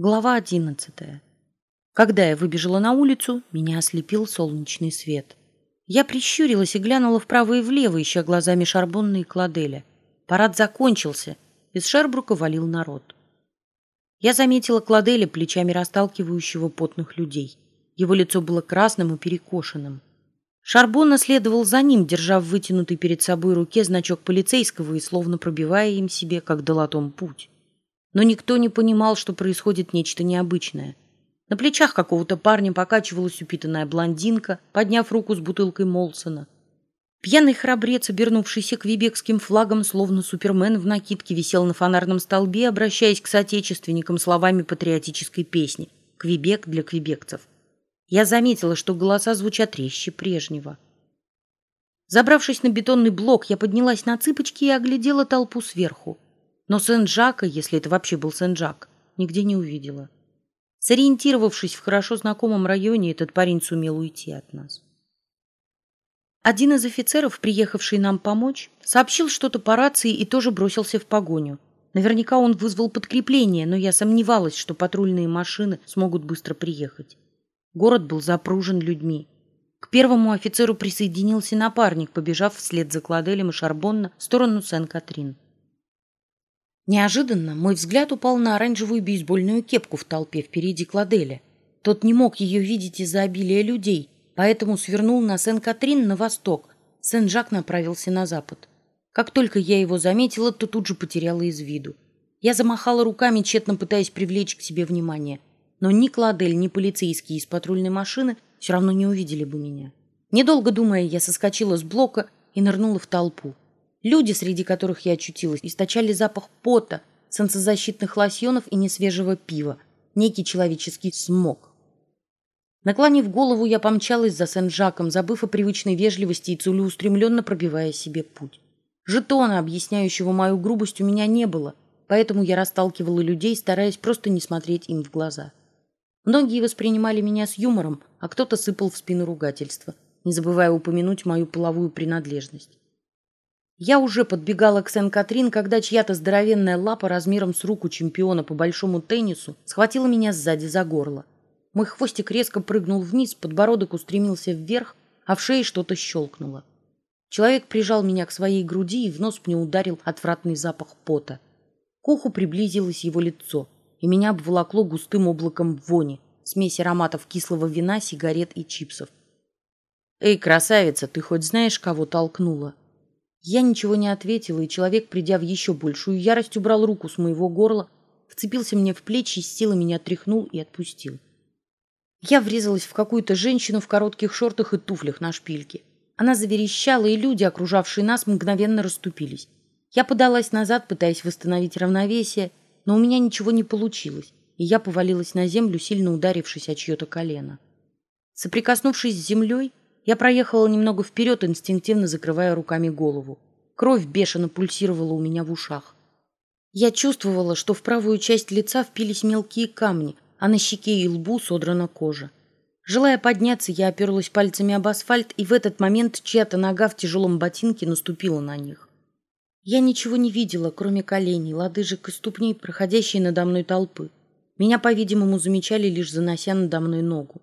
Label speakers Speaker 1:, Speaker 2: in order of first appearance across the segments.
Speaker 1: Глава одиннадцатая. Когда я выбежала на улицу, меня ослепил солнечный свет. Я прищурилась и глянула вправо и влево, ища глазами Шарбонна и Кладеля. Парад закончился. Из Шербрука валил народ. Я заметила Кладеля плечами расталкивающего потных людей. Его лицо было красным и перекошенным. Шарбонна следовал за ним, держа в вытянутой перед собой руке значок полицейского и словно пробивая им себе, как долотом, путь. Но никто не понимал, что происходит нечто необычное. На плечах какого-то парня покачивалась упитанная блондинка, подняв руку с бутылкой Молсона. Пьяный храбрец, обернувшийся квебекским флагом, словно супермен в накидке, висел на фонарном столбе, обращаясь к соотечественникам словами патриотической песни «Квебек для квебекцев». Я заметила, что голоса звучат резче прежнего. Забравшись на бетонный блок, я поднялась на цыпочки и оглядела толпу сверху. Но Сен-Жака, если это вообще был Сен-Жак, нигде не увидела. Сориентировавшись в хорошо знакомом районе, этот парень сумел уйти от нас. Один из офицеров, приехавший нам помочь, сообщил что-то по рации и тоже бросился в погоню. Наверняка он вызвал подкрепление, но я сомневалась, что патрульные машины смогут быстро приехать. Город был запружен людьми. К первому офицеру присоединился напарник, побежав вслед за Кладелем и Шарбонна в сторону Сен-Катрин. Неожиданно мой взгляд упал на оранжевую бейсбольную кепку в толпе впереди Кладеля. Тот не мог ее видеть из-за обилия людей, поэтому свернул на Сен-Катрин на восток. Сен-Жак направился на запад. Как только я его заметила, то тут же потеряла из виду. Я замахала руками, тщетно пытаясь привлечь к себе внимание но ни Кладель, ни полицейские из патрульной машины все равно не увидели бы меня. Недолго думая, я соскочила с блока и нырнула в толпу. Люди, среди которых я очутилась, источали запах пота, солнцезащитных лосьонов и несвежего пива, некий человеческий смог. Наклонив голову, я помчалась за Сен-Жаком, забыв о привычной вежливости и целеустремленно пробивая себе путь. Жетона, объясняющего мою грубость, у меня не было, поэтому я расталкивала людей, стараясь просто не смотреть им в глаза. Многие воспринимали меня с юмором, а кто-то сыпал в спину ругательства, не забывая упомянуть мою половую принадлежность. Я уже подбегала к Сен-Катрин, когда чья-то здоровенная лапа размером с руку чемпиона по большому теннису схватила меня сзади за горло. Мой хвостик резко прыгнул вниз, подбородок устремился вверх, а в шее что-то щелкнуло. Человек прижал меня к своей груди и в нос мне ударил отвратный запах пота. К уху приблизилось его лицо — и меня обволокло густым облаком вони, смесь ароматов кислого вина, сигарет и чипсов. «Эй, красавица, ты хоть знаешь, кого толкнула?» Я ничего не ответила, и человек, придя в еще большую ярость, убрал руку с моего горла, вцепился мне в плечи, с силой меня тряхнул и отпустил. Я врезалась в какую-то женщину в коротких шортах и туфлях на шпильке. Она заверещала, и люди, окружавшие нас, мгновенно расступились. Я подалась назад, пытаясь восстановить равновесие, но у меня ничего не получилось, и я повалилась на землю, сильно ударившись о чье-то колено. Соприкоснувшись с землей, я проехала немного вперед, инстинктивно закрывая руками голову. Кровь бешено пульсировала у меня в ушах. Я чувствовала, что в правую часть лица впились мелкие камни, а на щеке и лбу содрана кожа. Желая подняться, я оперлась пальцами об асфальт, и в этот момент чья-то нога в тяжелом ботинке наступила на них. Я ничего не видела, кроме коленей, лодыжек и ступней, проходящей надо мной толпы. Меня, по-видимому, замечали, лишь занося надо мной ногу.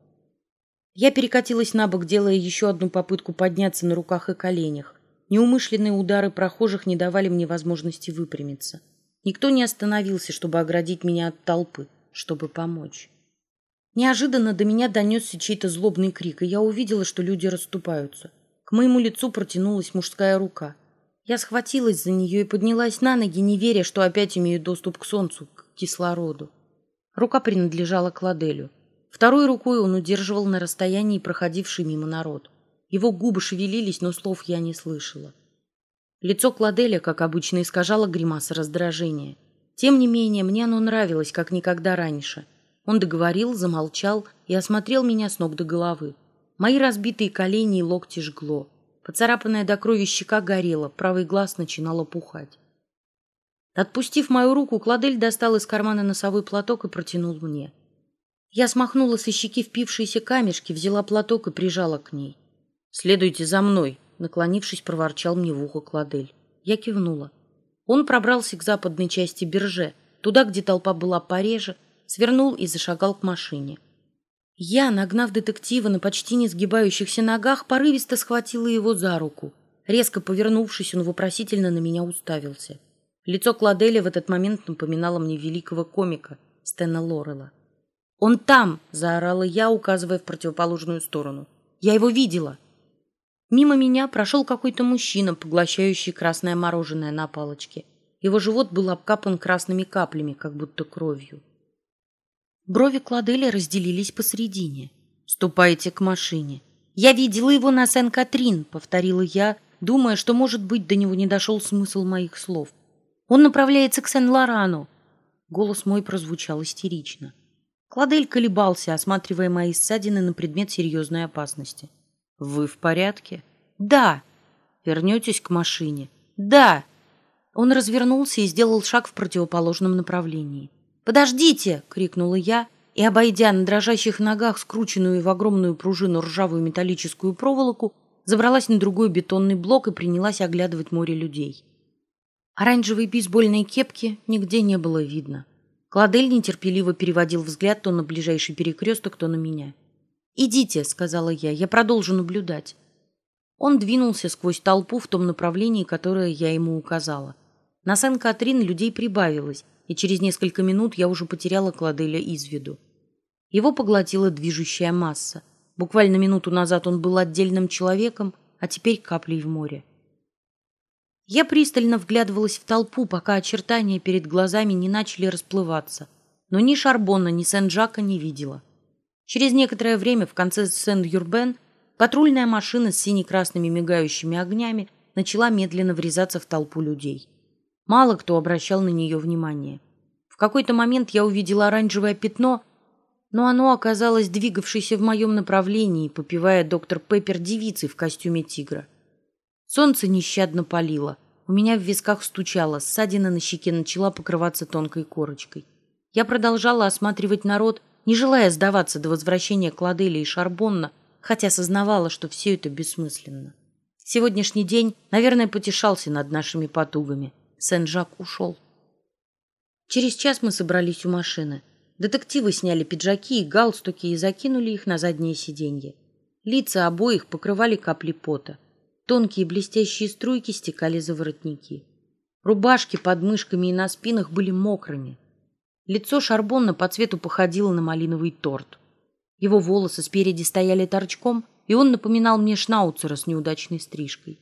Speaker 1: Я перекатилась на бок, делая еще одну попытку подняться на руках и коленях. Неумышленные удары прохожих не давали мне возможности выпрямиться. Никто не остановился, чтобы оградить меня от толпы, чтобы помочь. Неожиданно до меня донесся чей-то злобный крик, и я увидела, что люди расступаются. К моему лицу протянулась мужская рука — я схватилась за нее и поднялась на ноги, не веря, что опять имею доступ к солнцу, к кислороду. Рука принадлежала Кладелю. Второй рукой он удерживал на расстоянии проходивший мимо народ. Его губы шевелились, но слов я не слышала. Лицо Кладеля, как обычно, искажало гримаса раздражения. Тем не менее, мне оно нравилось, как никогда раньше. Он договорил, замолчал и осмотрел меня с ног до головы. Мои разбитые колени и локти жгло. Поцарапанная до крови щека горела, правый глаз начинал опухать. Отпустив мою руку, Кладель достал из кармана носовой платок и протянул мне. Я смахнула со щеки впившиеся камешки, взяла платок и прижала к ней. «Следуйте за мной», — наклонившись, проворчал мне в ухо Кладель. Я кивнула. Он пробрался к западной части Берже, туда, где толпа была пореже, свернул и зашагал к машине. Я, нагнав детектива на почти не сгибающихся ногах, порывисто схватила его за руку. Резко повернувшись, он вопросительно на меня уставился. Лицо Кладеля в этот момент напоминало мне великого комика Стэна Лорела. «Он там!» — заорала я, указывая в противоположную сторону. «Я его видела!» Мимо меня прошел какой-то мужчина, поглощающий красное мороженое на палочке. Его живот был обкапан красными каплями, как будто кровью. Брови Кладеля разделились посередине. «Ступайте к машине». «Я видела его на Сен-Катрин», — повторила я, думая, что, может быть, до него не дошел смысл моих слов. «Он направляется к Сен-Лорану». Голос мой прозвучал истерично. Кладель колебался, осматривая мои ссадины на предмет серьезной опасности. «Вы в порядке?» «Да». «Вернетесь к машине?» «Да». Он развернулся и сделал шаг в противоположном направлении. «Подождите!» — крикнула я, и, обойдя на дрожащих ногах скрученную в огромную пружину ржавую металлическую проволоку, забралась на другой бетонный блок и принялась оглядывать море людей. Оранжевой бейсбольной кепки нигде не было видно. Кладель нетерпеливо переводил взгляд то на ближайший перекресток, то на меня. «Идите», — сказала я, — «я продолжу наблюдать». Он двинулся сквозь толпу в том направлении, которое я ему указала. На Сен-Катрин людей прибавилось, и через несколько минут я уже потеряла Кладеля из виду. Его поглотила движущая масса. Буквально минуту назад он был отдельным человеком, а теперь каплей в море. Я пристально вглядывалась в толпу, пока очертания перед глазами не начали расплываться, но ни Шарбона, ни Сен-Жака не видела. Через некоторое время в конце Сен-Юрбен патрульная машина с сине-красными мигающими огнями начала медленно врезаться в толпу людей. Мало кто обращал на нее внимание. В какой-то момент я увидела оранжевое пятно, но оно оказалось двигавшейся в моем направлении, попивая доктор Пеппер девицей в костюме тигра. Солнце нещадно палило. У меня в висках стучало, ссадина на щеке начала покрываться тонкой корочкой. Я продолжала осматривать народ, не желая сдаваться до возвращения Кладели и Шарбонна, хотя сознавала, что все это бессмысленно. Сегодняшний день, наверное, потешался над нашими потугами. Сен-Жак ушел. Через час мы собрались у машины. Детективы сняли пиджаки и галстуки и закинули их на заднее сиденье. Лица обоих покрывали капли пота. Тонкие блестящие струйки стекали за воротники. Рубашки под мышками и на спинах были мокрыми. Лицо Шарбонна по цвету походило на малиновый торт. Его волосы спереди стояли торчком, и он напоминал мне шнауцера с неудачной стрижкой.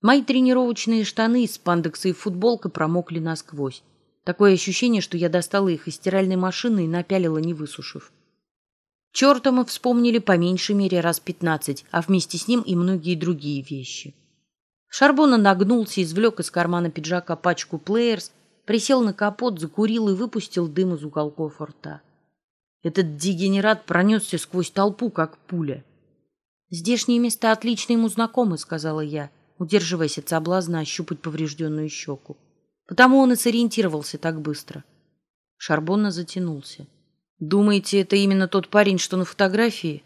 Speaker 1: Мои тренировочные штаны из спандекса и футболка промокли насквозь. Такое ощущение, что я достала их из стиральной машины и напялила, не высушив. Черта мы вспомнили по меньшей мере раз пятнадцать, а вместе с ним и многие другие вещи. Шарбона нагнулся, извлек из кармана пиджака пачку плеерс, присел на капот, закурил и выпустил дым из уголков рта. Этот дегенерат пронесся сквозь толпу, как пуля. «Здешние места отлично ему знакомы», — сказала я удерживаясь от соблазна ощупать поврежденную щеку. Потому он и сориентировался так быстро. Шарбонна затянулся. «Думаете, это именно тот парень, что на фотографии?»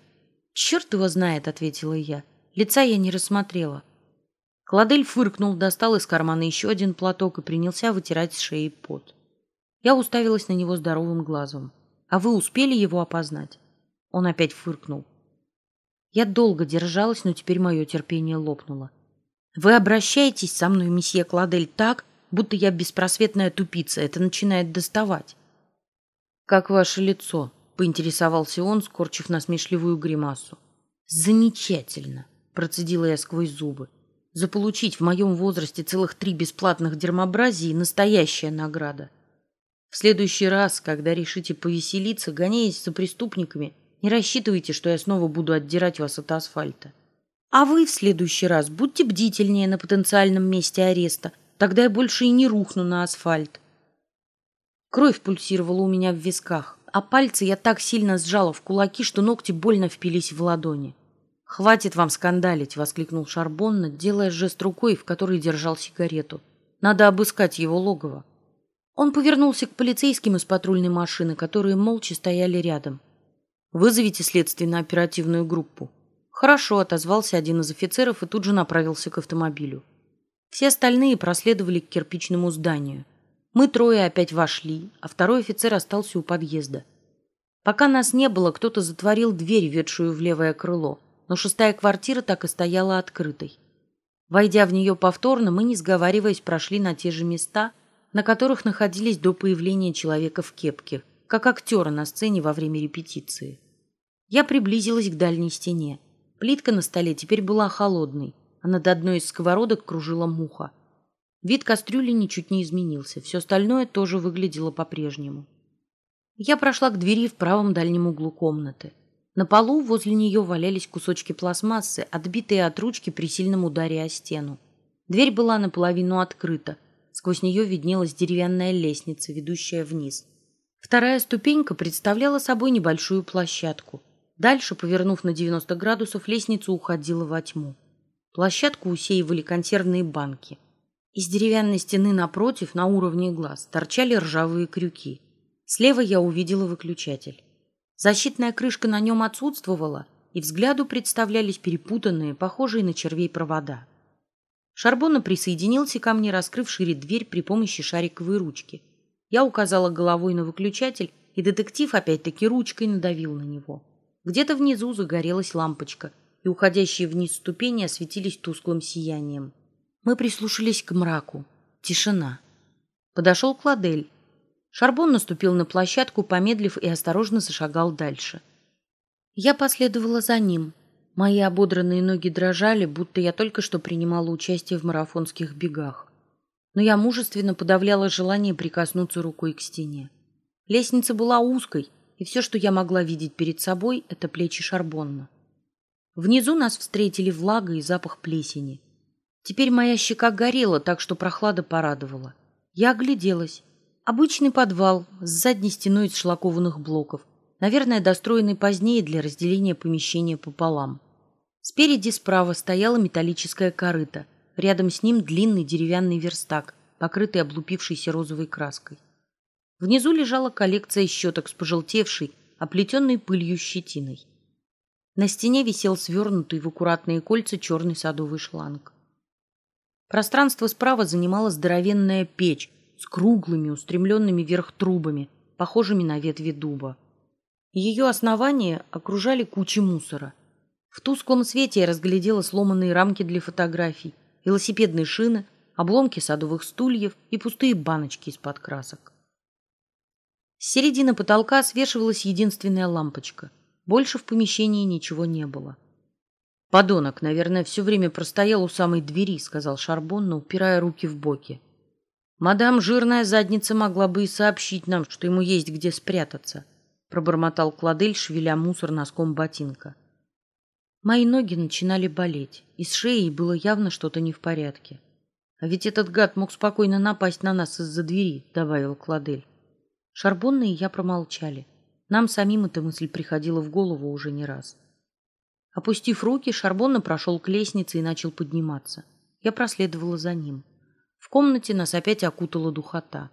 Speaker 1: «Черт его знает», — ответила я. Лица я не рассмотрела. Кладель фыркнул, достал из кармана еще один платок и принялся вытирать с шеи пот. Я уставилась на него здоровым глазом. «А вы успели его опознать?» Он опять фыркнул. Я долго держалась, но теперь мое терпение лопнуло. Вы обращаетесь со мной, месье Кладель, так, будто я беспросветная тупица. Это начинает доставать. Как ваше лицо? Поинтересовался он, скорчив насмешливую гримасу. Замечательно, процедила я сквозь зубы. Заполучить в моем возрасте целых три бесплатных дермобразии — настоящая награда. В следующий раз, когда решите повеселиться, гоняясь за преступниками, не рассчитывайте, что я снова буду отдирать вас от асфальта. А вы в следующий раз будьте бдительнее на потенциальном месте ареста, тогда я больше и не рухну на асфальт. Кровь пульсировала у меня в висках, а пальцы я так сильно сжала в кулаки, что ногти больно впились в ладони. «Хватит вам скандалить!» — воскликнул Шарбонна, делая жест рукой, в которой держал сигарету. «Надо обыскать его логово». Он повернулся к полицейским из патрульной машины, которые молча стояли рядом. «Вызовите следственно-оперативную группу». Хорошо, отозвался один из офицеров и тут же направился к автомобилю. Все остальные проследовали к кирпичному зданию. Мы трое опять вошли, а второй офицер остался у подъезда. Пока нас не было, кто-то затворил дверь, ведшую в левое крыло, но шестая квартира так и стояла открытой. Войдя в нее повторно, мы, не сговариваясь, прошли на те же места, на которых находились до появления человека в кепке, как актера на сцене во время репетиции. Я приблизилась к дальней стене. Плитка на столе теперь была холодной, а над одной из сковородок кружила муха. Вид кастрюли ничуть не изменился, все остальное тоже выглядело по-прежнему. Я прошла к двери в правом дальнем углу комнаты. На полу возле нее валялись кусочки пластмассы, отбитые от ручки при сильном ударе о стену. Дверь была наполовину открыта. Сквозь нее виднелась деревянная лестница, ведущая вниз. Вторая ступенька представляла собой небольшую площадку. Дальше, повернув на 90 градусов, лестница уходила во тьму. Площадку усеивали консервные банки. Из деревянной стены напротив, на уровне глаз, торчали ржавые крюки. Слева я увидела выключатель. Защитная крышка на нем отсутствовала, и взгляду представлялись перепутанные, похожие на червей провода. Шарбона присоединился ко мне, раскрыв шире дверь при помощи шариковой ручки. Я указала головой на выключатель, и детектив опять-таки ручкой надавил на него. Где-то внизу загорелась лампочка, и уходящие вниз ступени осветились тусклым сиянием. Мы прислушались к мраку. Тишина. Подошел Кладель. Шарбон наступил на площадку, помедлив и осторожно зашагал дальше. Я последовала за ним. Мои ободранные ноги дрожали, будто я только что принимала участие в марафонских бегах. Но я мужественно подавляла желание прикоснуться рукой к стене. Лестница была узкой, и все, что я могла видеть перед собой, это плечи Шарбонна. Внизу нас встретили влага и запах плесени. Теперь моя щека горела, так что прохлада порадовала. Я огляделась. Обычный подвал с задней стеной из шлакованных блоков, наверное, достроенный позднее для разделения помещения пополам. Спереди справа стояла металлическая корыта, рядом с ним длинный деревянный верстак, покрытый облупившейся розовой краской. Внизу лежала коллекция щеток с пожелтевшей, оплетенной пылью щетиной. На стене висел свернутый в аккуратные кольца черный садовый шланг. Пространство справа занимала здоровенная печь с круглыми, устремленными вверх трубами, похожими на ветви дуба. Ее основание окружали кучи мусора. В тусклом свете я разглядела сломанные рамки для фотографий, велосипедные шины, обломки садовых стульев и пустые баночки из-под красок. С середины потолка свешивалась единственная лампочка. Больше в помещении ничего не было. «Подонок, наверное, все время простоял у самой двери», — сказал Шарбонна, упирая руки в боки. Мадам жирная задница могла бы и сообщить нам, что ему есть где спрятаться, пробормотал Кладель, шевеля мусор носком ботинка. Мои ноги начинали болеть, и с шеей было явно что-то не в порядке. А ведь этот гад мог спокойно напасть на нас из-за двери, добавил Кладель. Шарбонна и я промолчали. Нам самим эта мысль приходила в голову уже не раз. Опустив руки, Шарбонна прошел к лестнице и начал подниматься. Я проследовала за ним. В комнате нас опять окутала духота.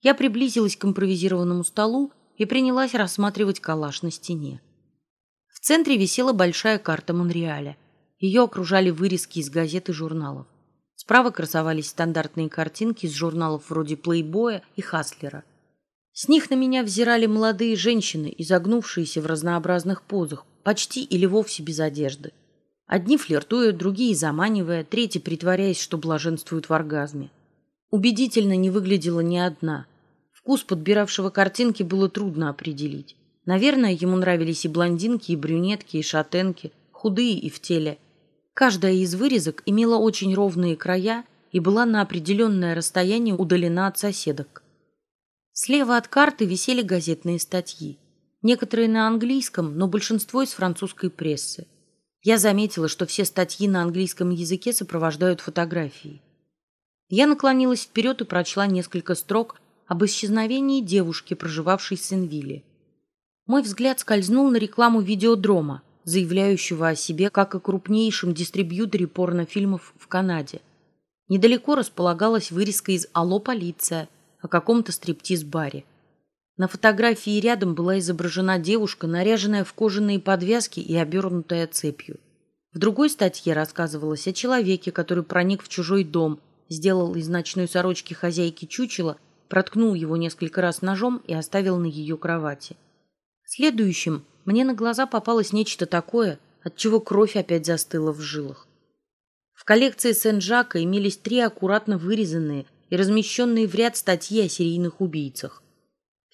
Speaker 1: Я приблизилась к импровизированному столу и принялась рассматривать коллаж на стене. В центре висела большая карта Монреаля. Ее окружали вырезки из газет и журналов. Справа красовались стандартные картинки из журналов вроде «Плейбоя» и «Хаслера». С них на меня взирали молодые женщины, изогнувшиеся в разнообразных позах, почти или вовсе без одежды. Одни флиртуют, другие заманивая, третьи притворяясь, что блаженствуют в оргазме. Убедительно не выглядела ни одна. Вкус подбиравшего картинки было трудно определить. Наверное, ему нравились и блондинки, и брюнетки, и шатенки, худые и в теле. Каждая из вырезок имела очень ровные края и была на определенное расстояние удалена от соседок. Слева от карты висели газетные статьи. Некоторые на английском, но большинство из французской прессы. Я заметила, что все статьи на английском языке сопровождают фотографией. Я наклонилась вперед и прочла несколько строк об исчезновении девушки, проживавшей в Сенвилле. Мой взгляд скользнул на рекламу видеодрома, заявляющего о себе как о крупнейшем дистрибьюторе порнофильмов в Канаде. Недалеко располагалась вырезка из «Алло, полиция» о каком-то стриптиз-баре. На фотографии рядом была изображена девушка, наряженная в кожаные подвязки и обернутая цепью. В другой статье рассказывалось о человеке, который проник в чужой дом, сделал из ночной сорочки хозяйки чучела проткнул его несколько раз ножом и оставил на ее кровати. Следующим мне на глаза попалось нечто такое, от чего кровь опять застыла в жилах. В коллекции Сен-Жака имелись три аккуратно вырезанные и размещенные в ряд статьи о серийных убийцах.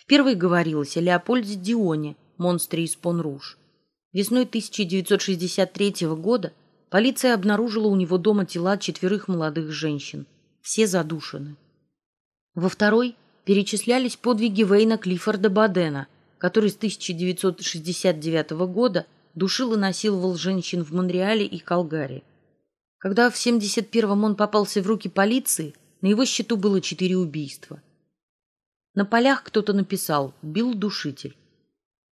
Speaker 1: В первой говорилось о Леопольде Дионе, монстре из Пон-Руж. Весной 1963 года полиция обнаружила у него дома тела четверых молодых женщин. Все задушены. Во второй перечислялись подвиги Вейна Клиффорда Бадена, который с 1969 года душил и насиловал женщин в Монреале и Калгари. Когда в 71-м он попался в руки полиции, на его счету было четыре убийства. На полях кто-то написал «Бил душитель».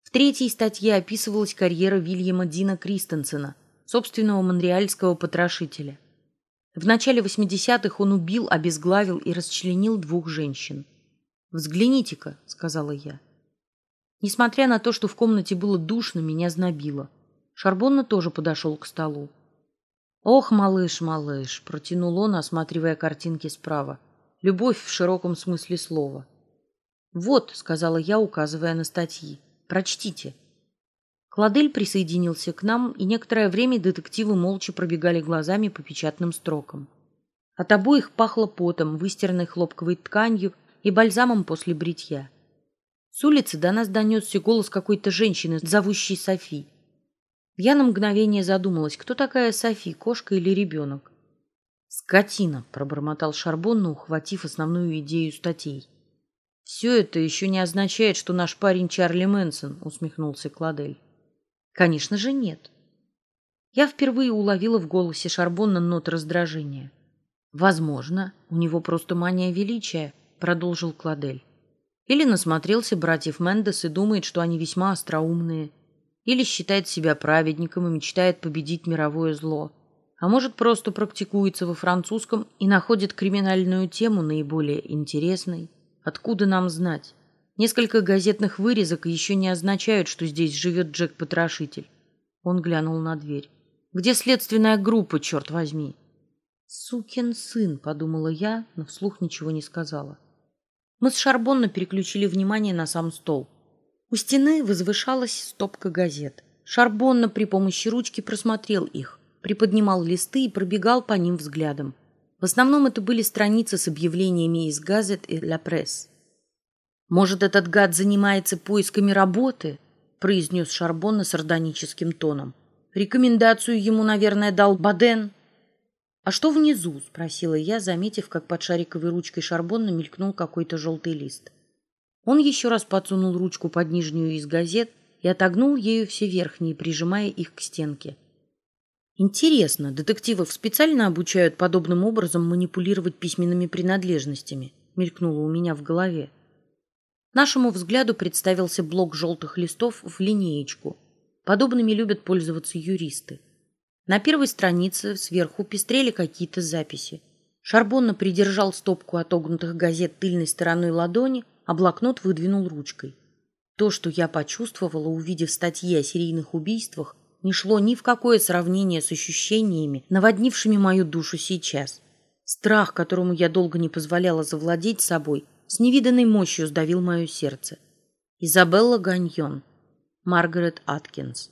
Speaker 1: В третьей статье описывалась карьера Вильяма Дина Кристенсена, собственного монреальского потрошителя. В начале 80-х он убил, обезглавил и расчленил двух женщин. «Взгляните-ка», — сказала я. Несмотря на то, что в комнате было душно, меня знобило. Шарбонна тоже подошел к столу. «Ох, малыш, малыш!» — протянул он, осматривая картинки справа. «Любовь в широком смысле слова». «Вот», — сказала я, указывая на статьи. «Прочтите». Кладель присоединился к нам, и некоторое время детективы молча пробегали глазами по печатным строкам. От обоих пахло потом, выстиранной хлопковой тканью и бальзамом после бритья. С улицы до нас донесся голос какой-то женщины, зовущей Софи. Я на мгновение задумалась, кто такая Софи, кошка или ребенок. «Скотина!» — пробормотал Шарбонна, ухватив основную идею статей. «Все это еще не означает, что наш парень Чарли Мэнсон», — усмехнулся Кладель. Конечно же, нет. Я впервые уловила в голосе Шарбонна нот раздражения. Возможно, у него просто мания величия, продолжил Кладель. Или насмотрелся братьев Мендес и думает, что они весьма остроумные. Или считает себя праведником и мечтает победить мировое зло. А может, просто практикуется во французском и находит криминальную тему наиболее интересной. Откуда нам знать? Несколько газетных вырезок еще не означают, что здесь живет Джек-потрошитель. Он глянул на дверь. «Где следственная группа, черт возьми?» «Сукин сын», — подумала я, но вслух ничего не сказала. Мы с Шарбонно переключили внимание на сам стол. У стены возвышалась стопка газет. Шарбонно при помощи ручки просмотрел их, приподнимал листы и пробегал по ним взглядом. В основном это были страницы с объявлениями из газет и «Ла Пресс». Может, этот гад занимается поисками работы? произнес Шарбонна сардоническим тоном. Рекомендацию ему, наверное, дал Баден. А что внизу? спросила я, заметив, как под шариковой ручкой Шарбонна мелькнул какой-то желтый лист. Он еще раз подсунул ручку под нижнюю из газет и отогнул ею все верхние, прижимая их к стенке. Интересно, детективов специально обучают подобным образом манипулировать письменными принадлежностями? Мелькнуло у меня в голове. Нашему взгляду представился блок желтых листов в линеечку. Подобными любят пользоваться юристы. На первой странице сверху пестрели какие-то записи. Шарбонна придержал стопку отогнутых газет тыльной стороной ладони, а блокнот выдвинул ручкой. То, что я почувствовала, увидев статьи о серийных убийствах, не шло ни в какое сравнение с ощущениями, наводнившими мою душу сейчас. Страх, которому я долго не позволяла завладеть собой, с невиданной мощью сдавил мое сердце. Изабелла Ганьон, Маргарет Аткинс.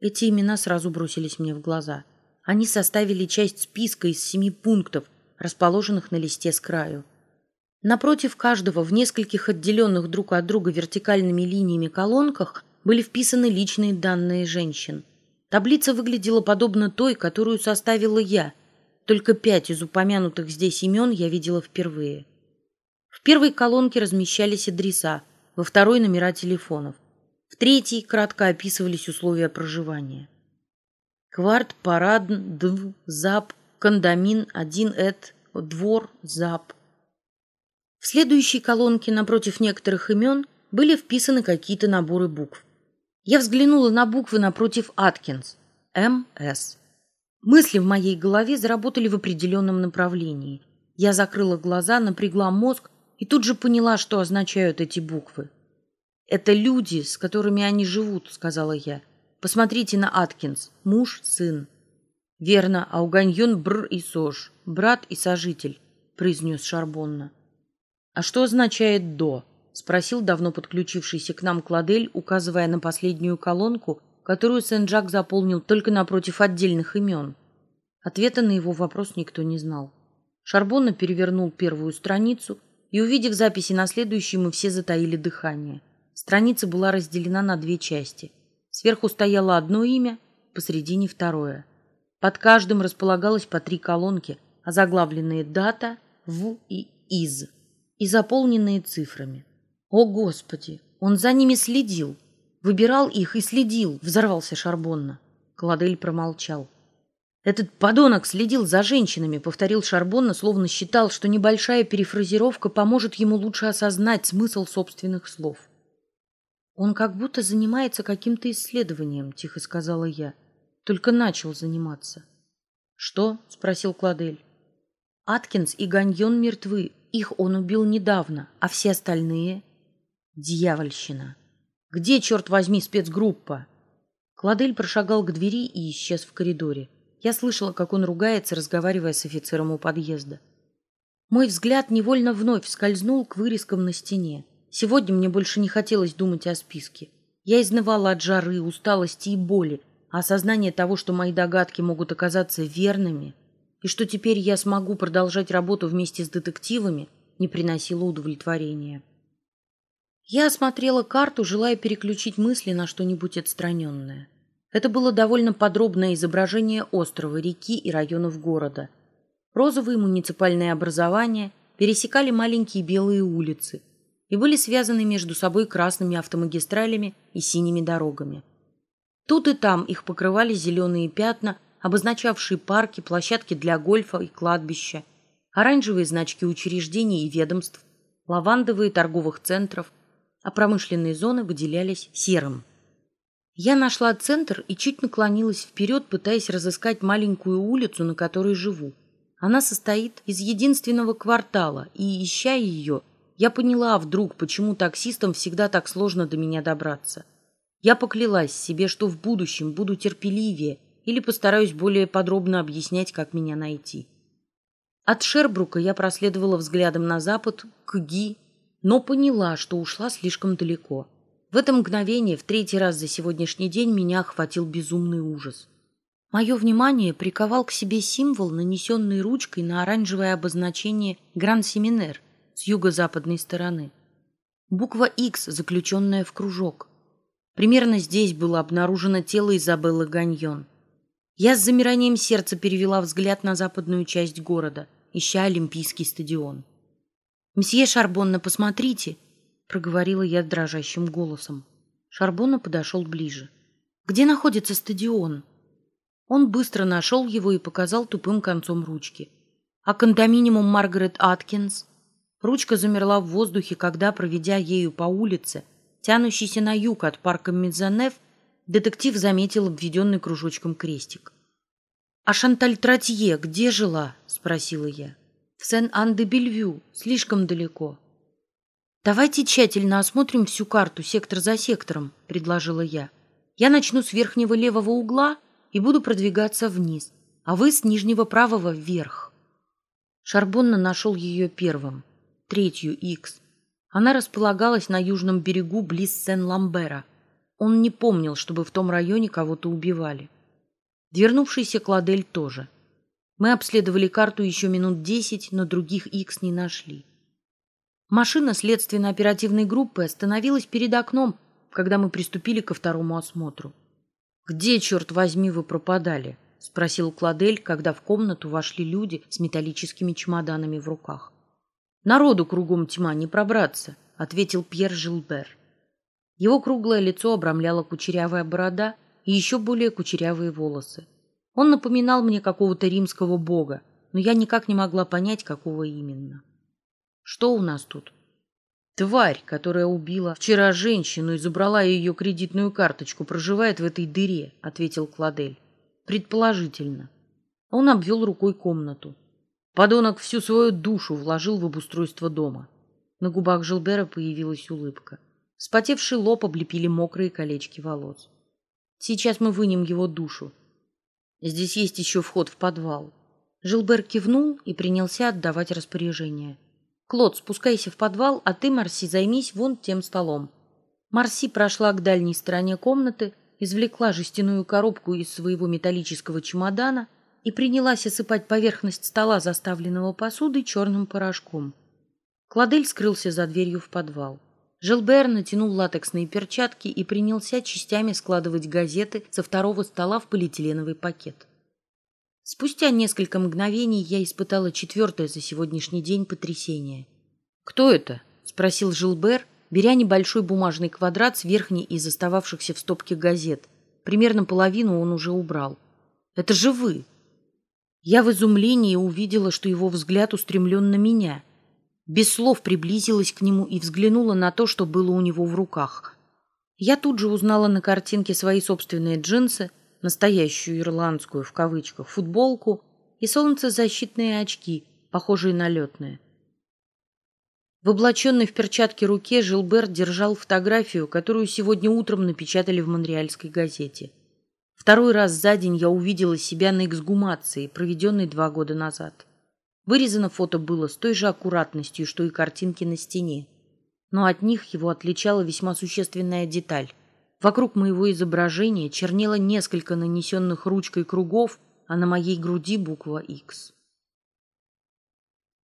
Speaker 1: Эти имена сразу бросились мне в глаза. Они составили часть списка из семи пунктов, расположенных на листе с краю. Напротив каждого в нескольких отделенных друг от друга вертикальными линиями колонках были вписаны личные данные женщин. Таблица выглядела подобно той, которую составила я. Только пять из упомянутых здесь имен я видела впервые. В первой колонке размещались адреса, во второй – номера телефонов. В третьей кратко описывались условия проживания. Кварт, Парадн, Дв, Зап, Кондамин, Один Эт, Двор, Зап. В следующей колонке напротив некоторых имен были вписаны какие-то наборы букв. Я взглянула на буквы напротив Аткинс. МС. Мысли в моей голове заработали в определенном направлении. Я закрыла глаза, напрягла мозг и тут же поняла, что означают эти буквы. «Это люди, с которыми они живут», — сказала я. «Посмотрите на Аткинс. Муж, сын». «Верно, Ауганьон Бр и Сож, брат и сожитель», — произнес Шарбонна. «А что означает «до»?» — спросил давно подключившийся к нам Кладель, указывая на последнюю колонку, которую Сен-Жак заполнил только напротив отдельных имен. Ответа на его вопрос никто не знал. Шарбонна перевернул первую страницу, и, увидев записи на следующей, мы все затаили дыхание. Страница была разделена на две части. Сверху стояло одно имя, посредине второе. Под каждым располагалось по три колонки, озаглавленные «дата», «в» и «из» и заполненные цифрами. О, Господи! Он за ними следил. Выбирал их и следил, взорвался Шарбонна. Кладель промолчал. Этот подонок следил за женщинами, повторил Шарбонна, словно считал, что небольшая перефразировка поможет ему лучше осознать смысл собственных слов. Он как будто занимается каким-то исследованием, тихо сказала я. Только начал заниматься. Что? спросил Кладель. Аткинс и Ганьон мертвы, их он убил недавно, а все остальные — дьявольщина. Где, черт возьми, спецгруппа? Кладель прошагал к двери и исчез в коридоре. Я слышала, как он ругается, разговаривая с офицером у подъезда. Мой взгляд невольно вновь скользнул к вырезкам на стене. Сегодня мне больше не хотелось думать о списке. Я изнывала от жары, усталости и боли, а осознание того, что мои догадки могут оказаться верными — и что теперь я смогу продолжать работу вместе с детективами, не приносило удовлетворения. Я осмотрела карту, желая переключить мысли на что-нибудь отстраненное. Это было довольно подробное изображение острова, реки и районов города. Розовые муниципальные образования пересекали маленькие белые улицы и были связаны между собой красными автомагистралями и синими дорогами. Тут и там их покрывали зеленые пятна – обозначавшие парки, площадки для гольфа и кладбища, оранжевые значки учреждений и ведомств, лавандовые торговых центров, а промышленные зоны выделялись серым. Я нашла центр и чуть наклонилась вперед, пытаясь разыскать маленькую улицу, на которой живу. Она состоит из единственного квартала, и, ища ее, я поняла вдруг, почему таксистам всегда так сложно до меня добраться. Я поклялась себе, что в будущем буду терпеливее или постараюсь более подробно объяснять, как меня найти. От Шербрука я проследовала взглядом на запад, к Ги, но поняла, что ушла слишком далеко. В это мгновение, в третий раз за сегодняшний день, меня охватил безумный ужас. Мое внимание приковал к себе символ, нанесенный ручкой на оранжевое обозначение Гран-Семинер с юго-западной стороны. Буква X, заключенная в кружок. Примерно здесь было обнаружено тело Изабеллы Ганьон. Я с замиранием сердца перевела взгляд на западную часть города, ища Олимпийский стадион. «Мсье Шарбонна, посмотрите!» — проговорила я дрожащим голосом. Шарбонна подошел ближе. «Где находится стадион?» Он быстро нашел его и показал тупым концом ручки. «А кондоминиум Маргарет Аткинс?» Ручка замерла в воздухе, когда, проведя ею по улице, тянущейся на юг от парка Мизанев, Детектив заметил обведенный кружочком крестик. «А Шанталь Тратье где жила?» — спросила я. «В Сен-Ан-де-Бельвю, слишком далеко». «Давайте тщательно осмотрим всю карту, сектор за сектором», — предложила я. «Я начну с верхнего левого угла и буду продвигаться вниз, а вы с нижнего правого вверх». Шарбонна нашел ее первым, третью Икс. Она располагалась на южном берегу близ Сен-Ламбера — он не помнил, чтобы в том районе кого-то убивали. Вернувшийся Кладель тоже. Мы обследовали карту еще минут десять, но других Икс не нашли. Машина следственно-оперативной группы остановилась перед окном, когда мы приступили ко второму осмотру. «Где, черт возьми, вы пропадали?» — спросил Кладель, когда в комнату вошли люди с металлическими чемоданами в руках. «Народу кругом тьма, не пробраться», — ответил Пьер Жилбер. Его круглое лицо обрамляла кучерявая борода и еще более кучерявые волосы. Он напоминал мне какого-то римского бога, но я никак не могла понять, какого именно. Что у нас тут? Тварь, которая убила вчера женщину и забрала ее кредитную карточку, проживает в этой дыре, ответил Кладель. Предположительно. Он обвел рукой комнату. Подонок всю свою душу вложил в обустройство дома. На губах Жилбера появилась улыбка. Вспотевший лоб облепили мокрые колечки волос. Сейчас мы вынем его душу. Здесь есть еще вход в подвал. Жилбер кивнул и принялся отдавать распоряжения. Клод, спускайся в подвал, а ты, Марси, займись вон тем столом. Марси прошла к дальней стороне комнаты, извлекла жестяную коробку из своего металлического чемодана и принялась осыпать поверхность стола, заставленного посудой, черным порошком. Кладель скрылся за дверью в подвал. Жилбер натянул латексные перчатки и принялся частями складывать газеты со второго стола в полиэтиленовый пакет. Спустя несколько мгновений я испытала четвертое за сегодняшний день потрясение. «Кто это?» — спросил Жилбер, беря небольшой бумажный квадрат с верхней из остававшихся в стопке газет. Примерно половину он уже убрал. «Это же вы!» Я в изумлении увидела, что его взгляд устремлен на меня. Без слов приблизилась к нему и взглянула на то, что было у него в руках. Я тут же узнала на картинке свои собственные джинсы, настоящую ирландскую в кавычках футболку и солнцезащитные очки, похожие на летные. В облаченной в перчатке руке Жилберт держал фотографию, которую сегодня утром напечатали в Монреальской газете. Второй раз за день я увидела себя на эксгумации, проведенной два года назад. Вырезано фото было с той же аккуратностью, что и картинки на стене. Но от них его отличала весьма существенная деталь. Вокруг моего изображения чернело несколько нанесенных ручкой кругов, а на моей груди буква X.